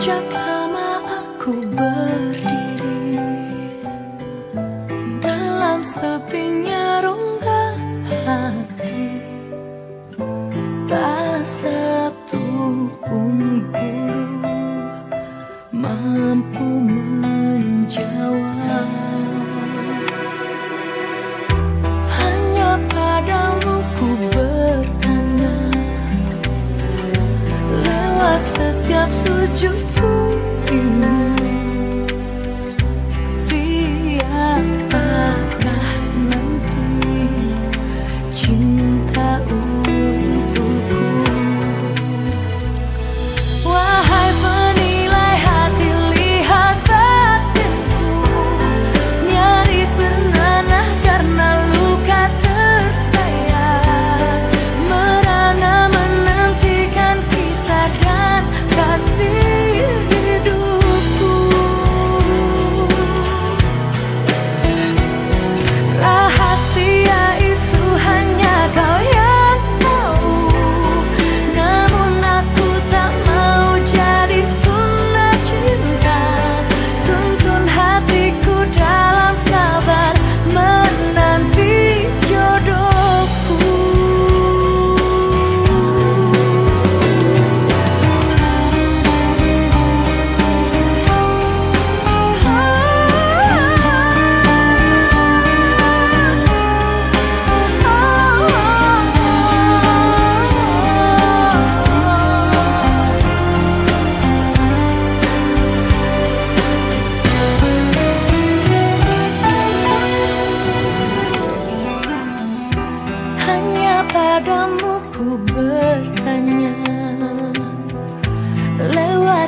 Sejak lama aku berdiri Dalam sepinya rongga hati. Tak satu pun guru Mampu setiap sujudku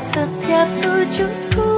setiap sujudku.